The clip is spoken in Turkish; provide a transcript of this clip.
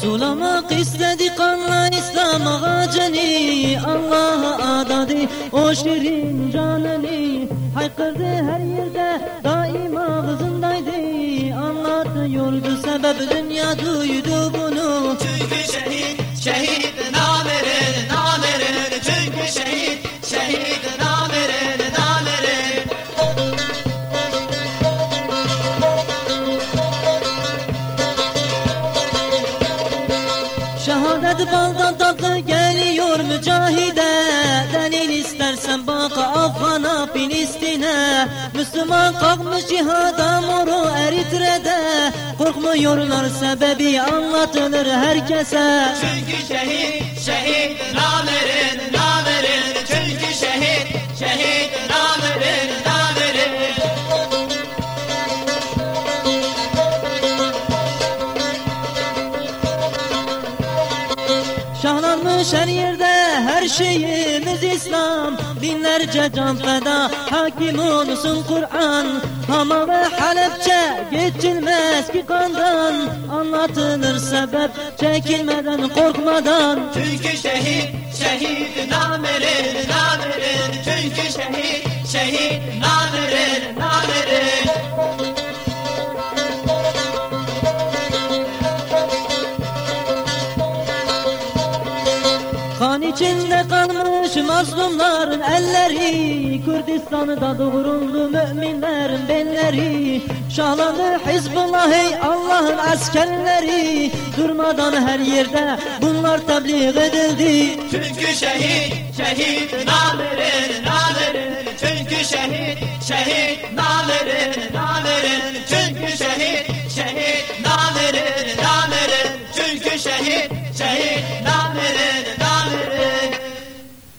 Sulamak istedi kanla İslam ağacını Allah'a adadı o şirin canını. Haykırdı her yerde daim ağzındaydı Anlatıyordu sebep dünya duydu bunu. Çünkü şehit Şehadet baldan tatlı geliyor mücahide. Delil istersen bak Afgan'a Filistin'e Müslüman kalkmış cihada moru Eritre'de. Korkmuyorlar sebebi anlatılır herkese. Çünkü şehit, şehit namerin Şahlanmış her yerde her şeyimiz İslam. Binlerce can feda hakim olsun Kur'an. Hama ve Halepçe geçilmez ki kandan. Anlatılır sebep çekilmeden korkmadan. Çünkü şehit, şehit namerin, namerin Çünkü şehit, şehit namerin, içinde kalmış mazlumların elleri Kürdistan'da doğruldu müminlerin belleri. Şahlandı Hizbullah ey Allah'ın askerleri. Durmadan her yerde bunlar tebliğ edildi. Çünkü şehit, şehit namerin, namerin Çünkü şehit, şehit namerin, namerin Çünkü şehit, şehit namerin, namerin Çünkü şehit,